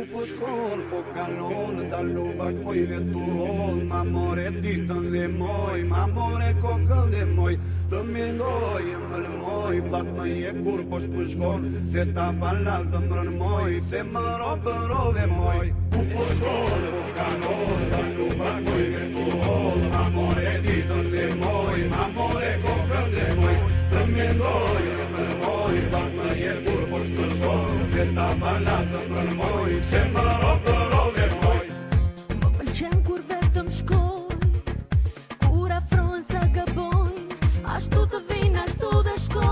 Po shkon, po kalon, dalu bak i vetu hol Ma more ditën dhe moj, ma more kokën dhe moj Të mendoj e mërmoj, flat më je kur po Se ta fala zëmërën moj, se më robë rove moj Po po shkon, po i vetu hol Ma more ditën dhe moj, ma more kokën dhe moj Të mendoj e mërmoj, flat më je kur apenas tu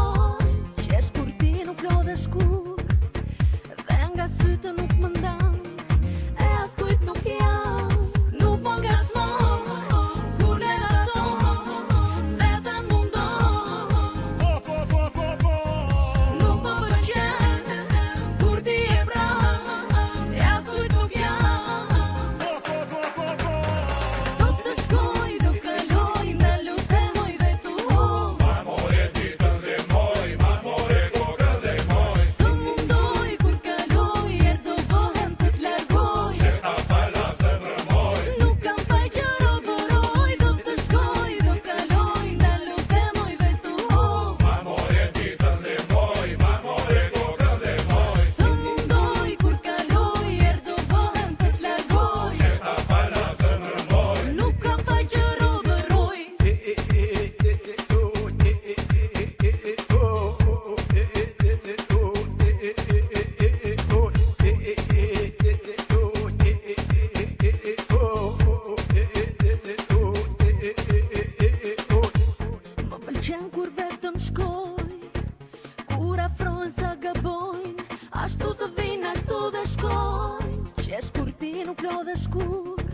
sa gabojnë Ashtu të vinë, ashtu dhe shkojnë Qesh kur ti nuk lo dhe shkur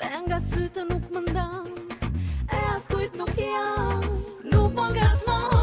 Dhe nga sytë nuk më ndanë E askujt nuk janë Nuk më po nga të mojnë